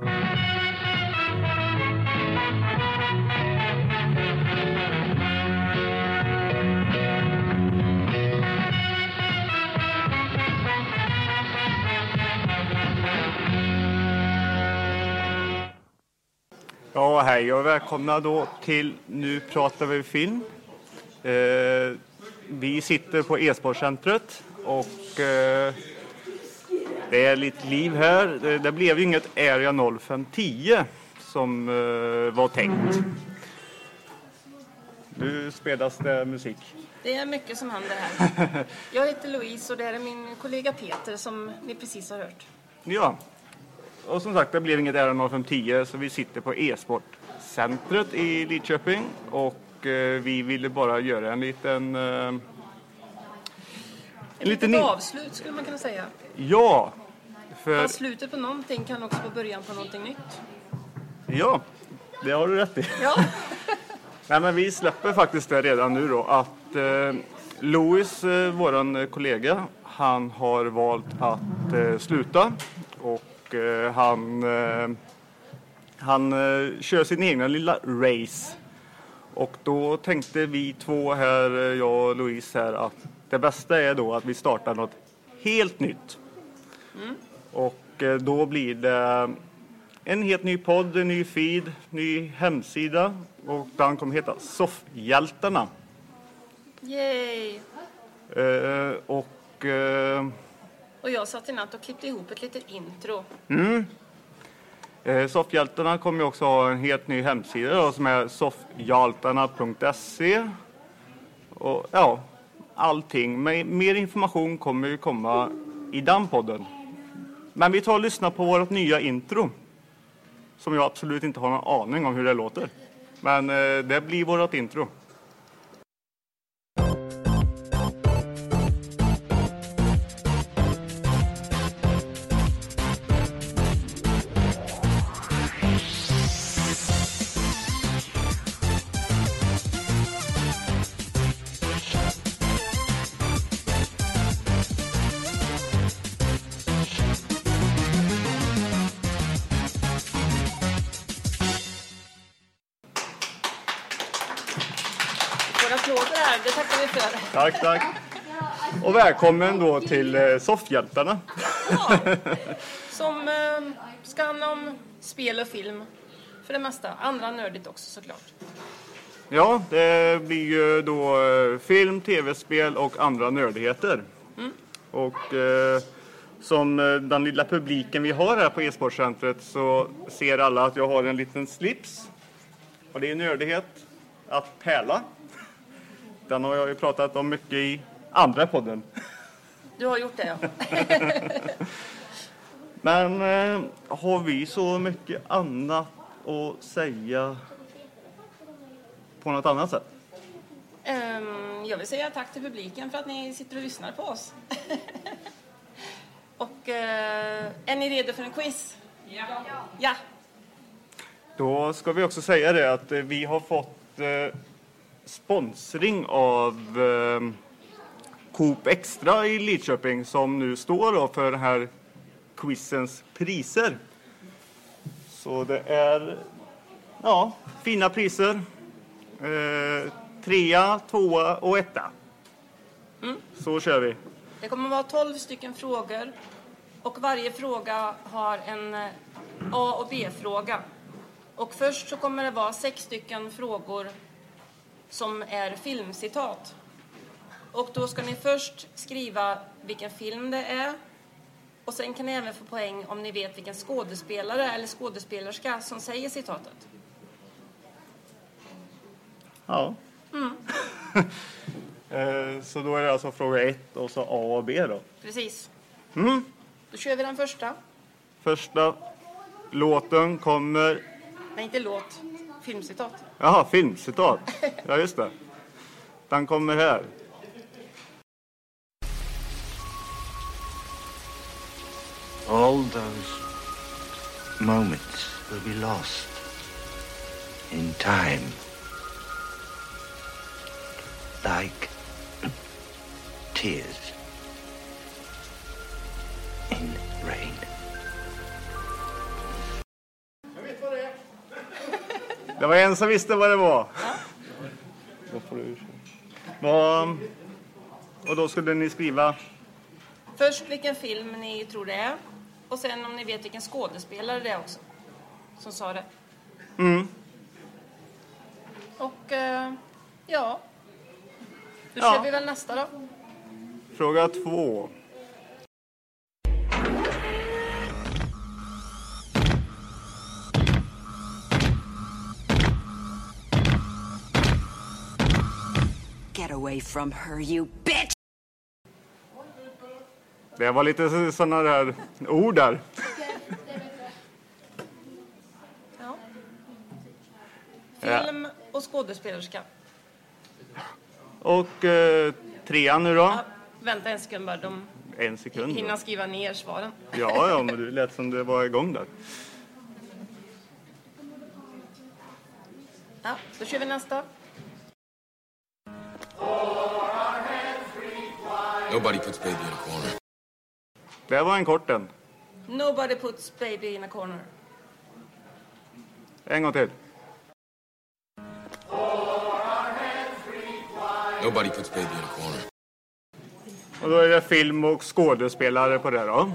Ja, hej och välkomna då till Nu pratar vi film. Eh, vi sitter på e-sportcentret och eh, det är lite liv här. Det, det blev ju inget Area 0510 som eh, var tänkt. Nu spelas det musik. Det är mycket som händer här. Jag heter Louise och det här är min kollega Peter som ni precis har hört. Ja, och som sagt det blev inget Area 0510 så vi sitter på e-sportcentret i Lidköping och eh, vi ville bara göra en liten eh, en Ett liten litet avslut skulle man kunna säga. Ja, för Fast slutet på någonting kan också vara början på någonting nytt. ja, det har du rätt i. Ja, Nej, men vi släpper faktiskt det redan nu då att eh, Louis, eh, våran kollega, han har valt att eh, sluta och eh, han, eh, han eh, kör sin egna lilla race. Och då tänkte vi två här, eh, jag och Louise här, att det bästa är då att vi startar något helt nytt. Och eh, då blir det en helt ny podd, en ny feed, ny hemsida och den kommer heta Soffhjältarna. yay! Eh, och eh, Och jag satt i natt och klippte ihop ett litet intro. eh, Soffhjältarna kommer ju också ha en helt ny hemsida då, som är soffhjaltarna.se. Och ja, allting. Men mer information kommer ju komma i den podden. Men vi tar och lyssnar på vårt nya intro. Som jag absolut inte har någon aning om hur det låter. Men eh, det blir vårt intro. Det tackar vi för. Tack, tack. Och välkommen då till eh, Soffhjältarna. Ja, som eh, ska handla om spel och film för det mesta. Andra nördigt också såklart. Ja, det blir ju då eh, film, tv-spel och andra nördigheter. Och eh, som den lilla publiken vi har här på e-sportcentret så ser alla att jag har en liten slips. Och det är nördighet att pärla. Den har jag ju pratat om mycket i andra podden. Du har gjort det ja. Men eh, har vi så mycket annat att säga på något annat sätt? Ehm, jag vill säga tack till publiken för att ni sitter och lyssnar på oss. och eh, är ni redo för en quiz? Ja. Ja. Då ska vi också säga det att eh, vi har fått eh, sponsring av eh, Coop Extra i Lidköping som nu står för den här quizens priser. Så det är ja, fina priser. Eh, trea, tvåa och etta. Så kör vi. Det kommer att vara 12 stycken frågor och varje fråga har en eh, A och B-fråga. Och först så kommer det vara sex stycken frågor som är filmcitat. Och då ska ni först skriva vilken film det är och sen kan ni även få poäng om ni vet vilken skådespelare eller skådespelerska som säger citatet. Ja. eh, så då är det alltså fråga ett och så A och B då. Precis. Mm. Då kör vi den första. Första låten kommer... Nej, inte låt. Filmcitat. Jaha, filmcitat. Ja, just det. Den kommer här. All those moments will be lost in time. Like tears Det var en som visste vad det var. Vad... Och då skulle ni skriva... Först vilken film ni tror det är och sen om ni vet vilken skådespelare det är också. Som sa det. Mm. Och eh, ja. Då Ja. kör vi väl nästa då. Fråga två. Away from her, you bitch! Det var lite sådana där ord där. Film och skådespelerska. Och eh, trean nu då? Ja, vänta en sekund bara. De En sekund. hinner skriva ner svaren. Ja, ja, men du lät som det var igång där. Ja, då kör vi nästa. Nobody puts baby in a corner. Det var en kort en. Nobody puts baby in a corner. En gång till. Nobody puts baby in a corner. Och då är det film och skådespelare på det då.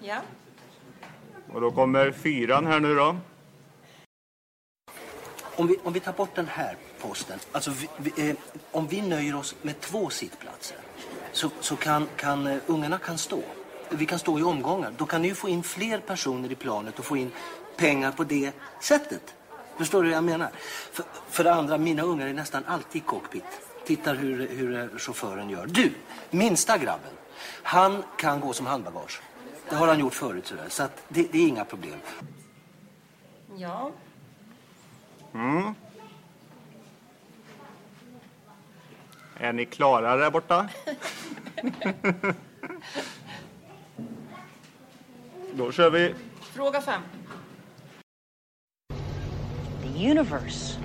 Ja. Och då kommer fyran här nu då. Om vi, om vi tar bort den här posten, alltså vi, vi, eh, om vi nöjer oss med två sittplatser så, så kan, kan eh, ungarna kan stå. Vi kan stå i omgångar. Då kan ni ju få in fler personer i planet och få in pengar på det sättet. Förstår du vad jag menar? För, för det andra, mina ungar är nästan alltid i cockpit. Tittar hur, hur eh, chauffören gör. Du, minsta grabben, han kan gå som handbagage. Det har han gjort förut sådär, så att det, det är inga problem. Ja. Är ni klara där borta? då kör vi. Fråga fem. The universe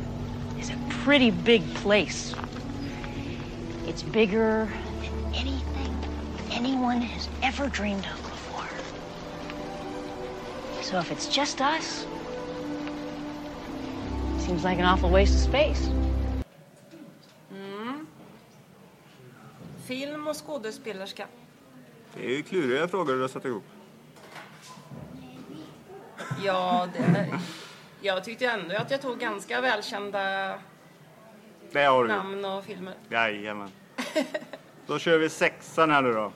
is a pretty big place. It's bigger than anything anyone has ever dreamed of before. So if it's just us, seems like an awful waste of space. Film och skådespelerska. Det är ju kluriga frågor du har satt ihop. Ja, det, jag tyckte ändå att jag tog ganska välkända Det har du. namn och filmer. Jajamän. Då kör vi sexan här nu då.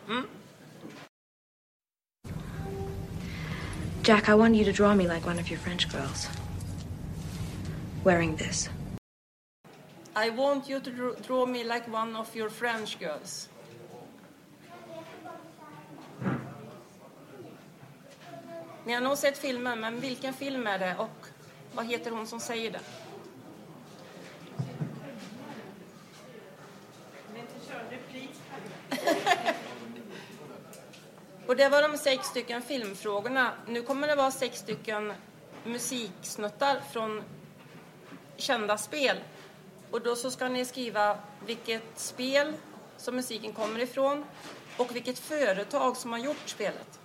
Jack, I want you to draw me like one of your French girls. Wearing this. I want you to draw, me like one of your French girls. Ni har nog sett filmen, men vilken film är det och vad heter hon som säger det? Och det var de sex stycken filmfrågorna. Nu kommer det vara sex stycken musiksnuttar från kända spel. Och då så ska ni skriva vilket spel som musiken kommer ifrån och vilket företag som har gjort spelet.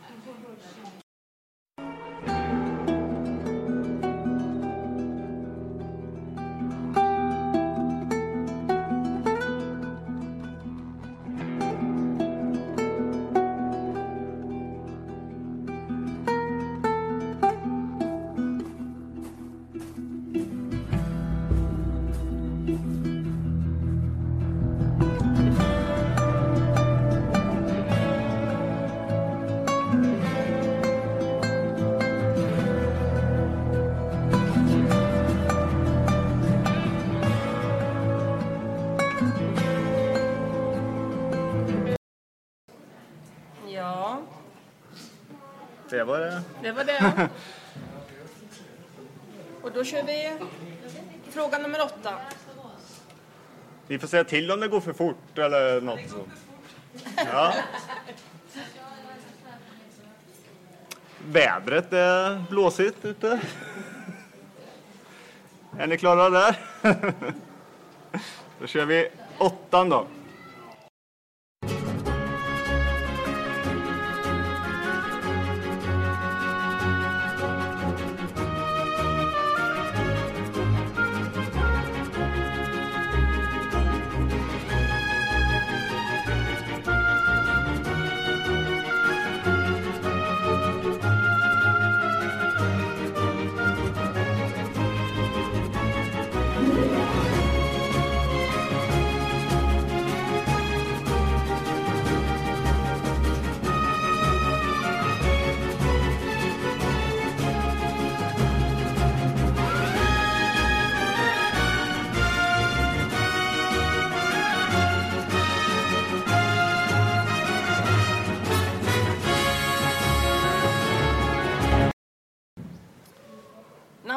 Var det. det var det. Och då kör vi fråga nummer åtta. Ni får säga till om det går för fort eller något sånt. Ja. Vädret är blåsigt ute. Är ni klara där? Då kör vi åttan då.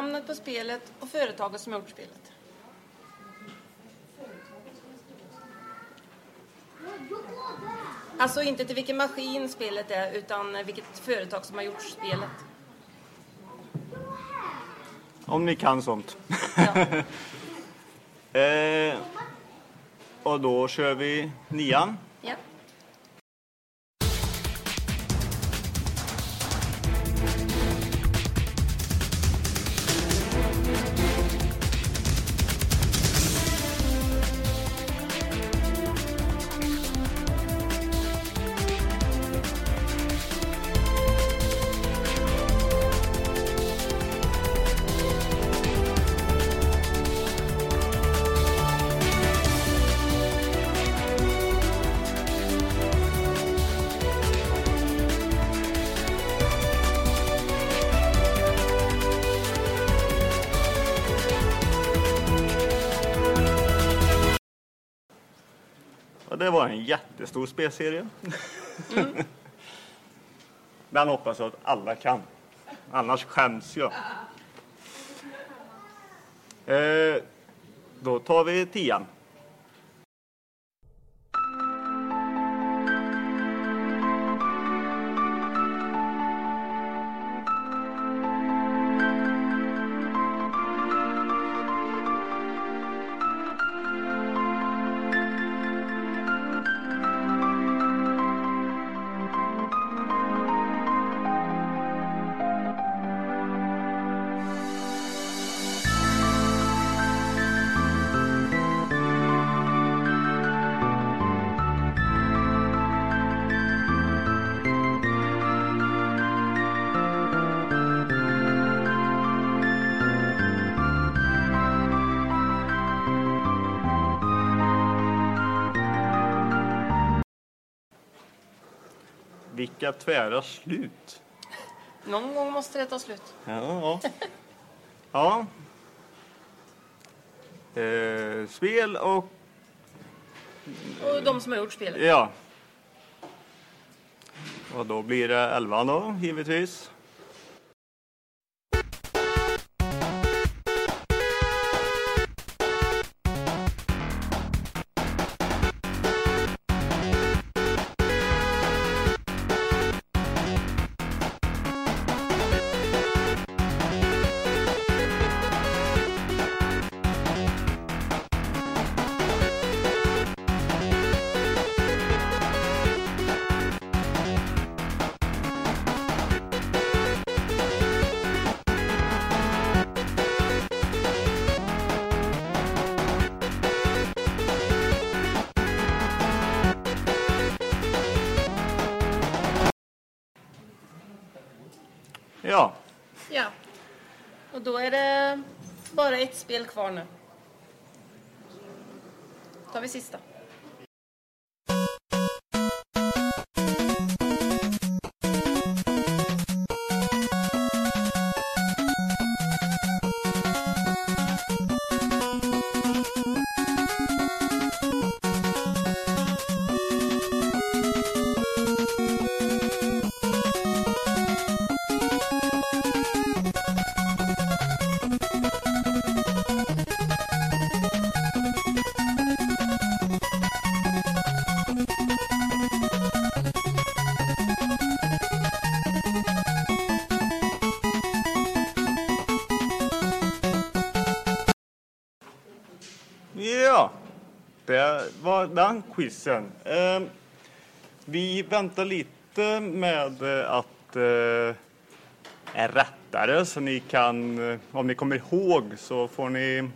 Namnet på spelet och företaget som har gjort spelet. Alltså inte till vilken maskin spelet är, utan vilket företag som har gjort spelet. Om ni kan sånt. eh, och då kör vi nian. Ja. Det var en jättestor spelserie. Den hoppas jag att alla kan. Annars skäms jag. Eh, då tar vi tian. Vilka tvära slut. Någon gång måste det ta slut. Ja. ja. Eh, spel och... Och de som har gjort spelet. Ja. Och då blir det elvan då, givetvis. Ja. Ja. Och då är det bara ett spel kvar nu. Då tar vi sista. Det var den quizen. Eh, vi väntar lite med att eh, är rättare så ni kan, eh, om ni kommer ihåg så får ni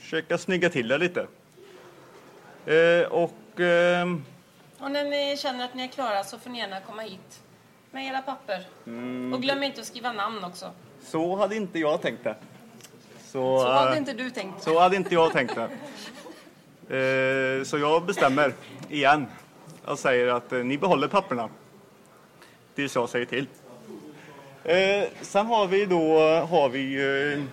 försöka snygga till det lite. Eh, och eh, Och när ni känner att ni är klara så får ni gärna komma hit med era papper. Mm. Och glöm inte att skriva namn också. så hade inte jag tänkt det. Så, Så hade eh, inte du tänkt. Så hade inte jag tänkt det. Eh, så jag bestämmer igen och säger att eh, ni behåller papperna tills jag säger till. Sen har vi då har vi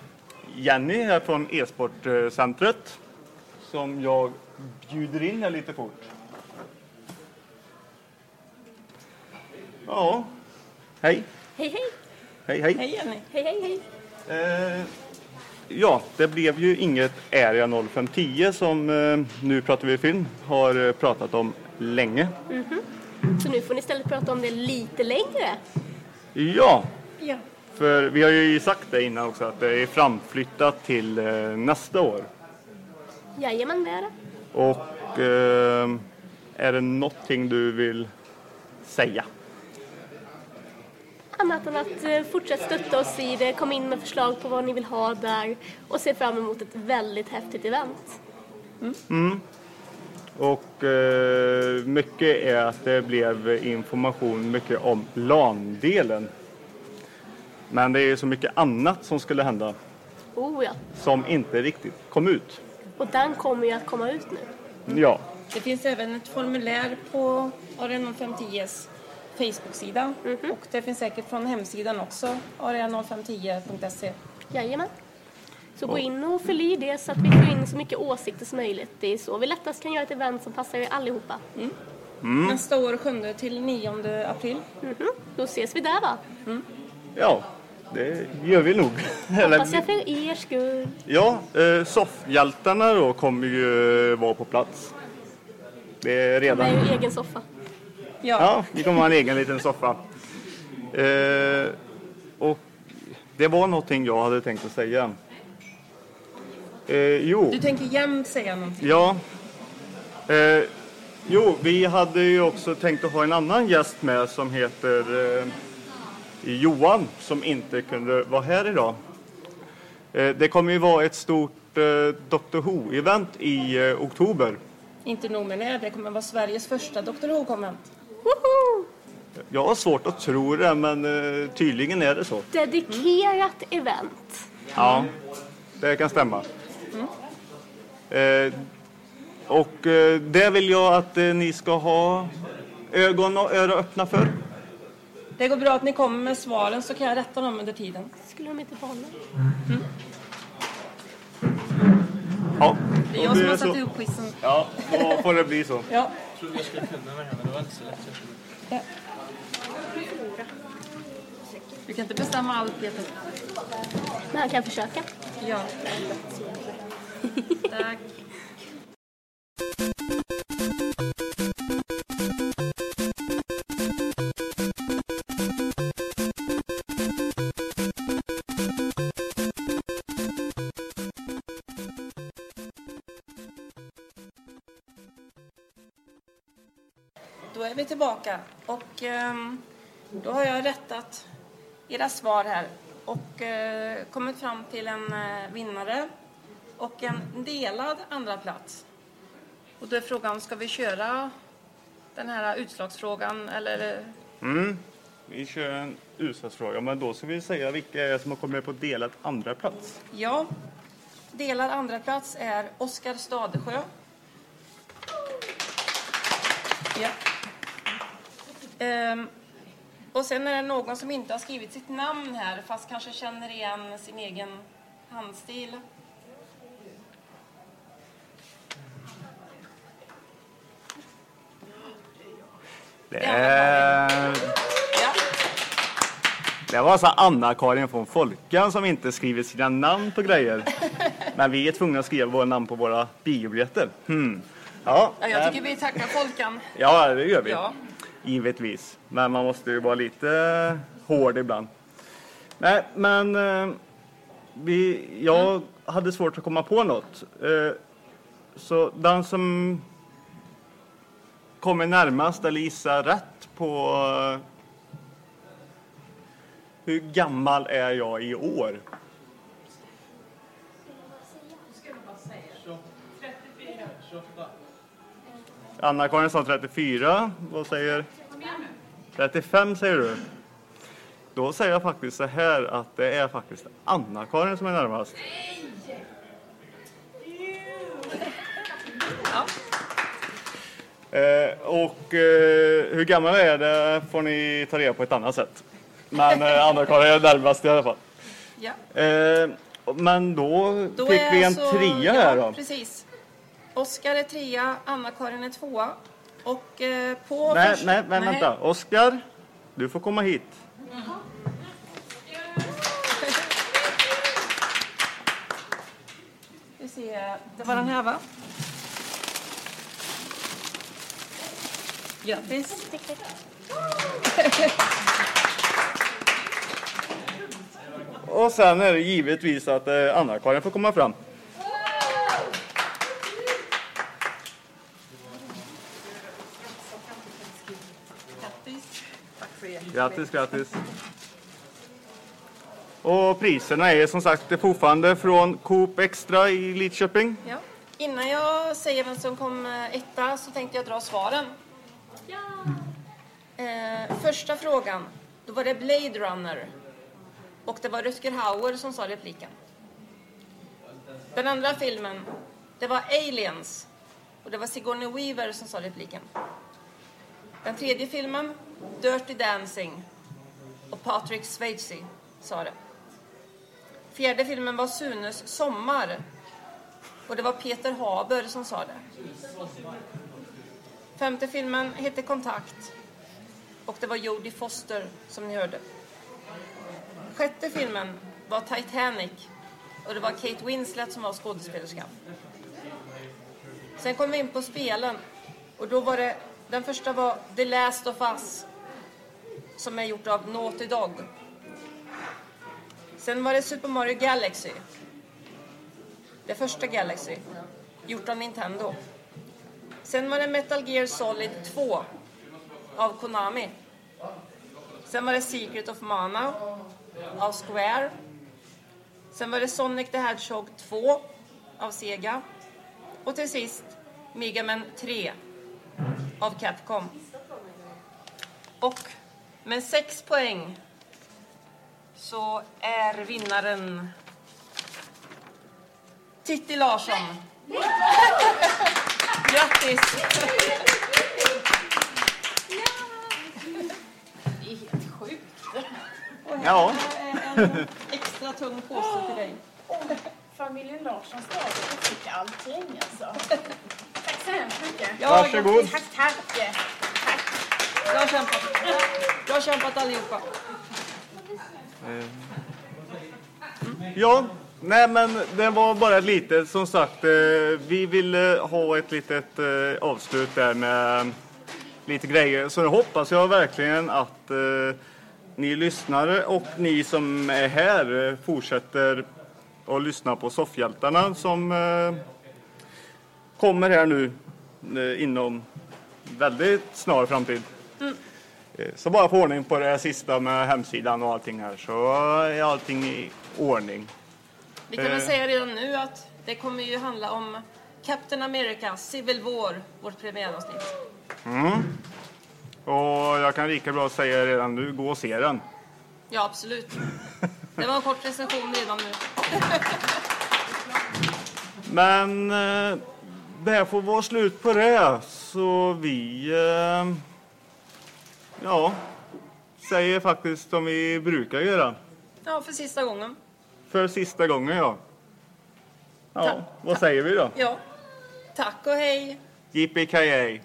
Jenny här från e-sportcentret som jag bjuder in här lite fort. Ja, hej. Hej hej! Hej, hej. Hej Jenny. Hej, hej, hej. Eh, ja, det blev ju inget Area 0510 som eh, Nu pratar vi film har eh, pratat om länge. Så nu får ni istället prata om det lite längre. Ja, Ja. för vi har ju sagt det innan också att det är framflyttat till eh, nästa år. Jajamän, det är det. Och eh, är det någonting du vill säga? Annat än att eh, fortsätta stötta oss i det, kom in med förslag på vad ni vill ha där och se fram emot ett väldigt häftigt event. Och eh, mycket är att det blev information mycket om LAN-delen. Men det är så mycket annat som skulle hända Oh ja. som inte riktigt kom ut. Och den kommer ju att komma ut nu. Ja, Det finns även ett formulär på Arena 0510s Facebook-sida. Och det finns säkert från hemsidan också, arena0510.se. Jajamän. Så gå in och fyll i det så att vi får in så mycket åsikter som möjligt. Det är så vi lättast kan göra ett event som passar er allihopa. Nästa år 7 till 9 april. Mhm. Då ses vi där va? ja det gör vi nog. Hoppas jag för er skull. ja, eh, soffhjältarna då kommer ju vara på plats. Det är redan... ju egen soffa. Ja, vi kommer ha en egen liten soffa. Eh, och det var någonting jag hade tänkt att säga. Eh, jo. Du tänker jämt säga någonting. Ja. Eh, jo, vi hade ju också tänkt att ha en annan gäst med som heter eh, Johan som inte kunde vara här idag. Eh, det kommer ju vara ett stort eh, Dr Who-event i eh, oktober. Inte nog med det, det kommer vara Sveriges första Dr Who-konvent. Woho! Jag har svårt att tro det, men eh, tydligen är det så. Dedikerat event. Ja, det kan stämma. Eh, och eh, det vill jag att eh, ni ska ha ögon och öron öppna för. Det går bra att ni kommer med svaren så kan jag rätta dem under tiden. Skulle de inte behålla? Ja, Det är då jag blir som har det satt så. ihop quizen. Ja, då får det bli så. Ja. Du kan inte bestämma allt, Peter. Men han kan försöka. Ja. Tack. Tillbaka och ehm, då har jag rättat era svar här och eh, kommit fram till en eh, vinnare och en delad andra plats. Och då är frågan, ska vi köra den här utslagsfrågan eller? Mm. Vi kör en utslagsfråga, men då ska vi säga vilka som har kommit på delat andra plats. Ja, delad andra plats är Oskar Stadesjö. Ja. Ehm, och sen är det någon som inte har skrivit sitt namn här fast kanske känner igen sin egen handstil. Det, är... Det var alltså Anna-Karin från Folkan som inte skriver sina namn på grejer. Men vi är tvungna att skriva våra namn på våra biobiljetter. Hmm. Ja, Ja, jag tycker vi tackar Folkan. ja, det gör vi. Ja. Givetvis. Men man måste ju vara lite hård ibland. Nej, men eh, vi, jag hade svårt att komma på något. Eh, så den som kommer närmast eller gissar rätt på eh, hur gammal är jag i år? Anna-Karin sa 34. Vad säger 35 säger du. Då säger jag faktiskt så här att det är faktiskt Anna-Karin som är närmast. Eh, och eh, hur gammal är det får ni ta reda på ett annat sätt. Men eh, Anna-Karin är närmast i alla fall. Ja. Eh, men då, Då fick är vi en alltså- trea ja, här då. precis. Oskar är trea, Anna-Karin är tvåa. Och eh, på... Nej, nej, nej, vänta. Oskar, du får komma hit. Mm. Vi ser, det var den här va? Grattis! Och sen är det givetvis att eh, Anna-Karin får komma fram. Grattis, grattis. Och priserna är som sagt fortfarande från Coop Extra i Lidköping. Ja. Innan jag säger vem som kom eh, etta så tänkte jag dra svaren. Eh, första frågan, då var det Blade Runner. Och det var Rutger Hauer som sa repliken. Den andra filmen, det var Aliens. Och det var Sigourney Weaver som sa repliken. Den tredje filmen, Dirty Dancing. Och Patrick Swayze sa det. Fjärde filmen var Sunes sommar. Och det var Peter Haber som sa det. Femte filmen hette Kontakt. Och det var Jodie Foster som ni hörde. Sjätte filmen var Titanic. Och det var Kate Winslet som var skådespelerskan. Sen kom vi in på spelen. Och då var det, den första var The Last of Us. Som är gjort av Naughty Dog. Sen var det Super Mario Galaxy. Det första Galaxy. Gjort av Nintendo. Sen var det Metal Gear Solid 2 av Konami. Sen var det Secret of Mana av Square. Sen var det Sonic the Hedgehog 2 av Sega. Och till sist Mega Man 3 av Capcom. Och med sex poäng så är vinnaren Titti Larsson. Grattis! Det är helt sjukt. Ja. En extra tung påse till dig. Familjen Larsson stavar och fick allting alltså. Så hemskt mycket. Ja, Varsågod. Tack, tack. Tack. Bra kämpat. Bra kämpat allihopa. Ja, nej men det var bara ett litet, som sagt, eh, vi ville ha ett litet eh, avslut där med lite grejer. Så jag hoppas jag verkligen att eh, ni lyssnare och ni som är här eh, fortsätter att lyssna på Soffhjältarna som eh, kommer här nu eh, inom väldigt snar framtid. Mm. Eh, Så bara få ordning på det sista med hemsidan och allting här så är allting i ordning. Vi kan väl Eh. säga redan nu att det kommer ju handla om Captain America Civil War, vårt premiäravsnitt. Mm. Och jag kan lika bra säga redan nu, gå och se den. Ja, absolut. Det var en kort recension redan nu. Men det här får vara slut på det. Så vi, eh, ja, säger faktiskt som vi brukar göra. Ja, för sista gången. För sista gången, ja. Ja, Ta- vad säger vi då? Ja. Tack och hej. Yippee-ki-yay.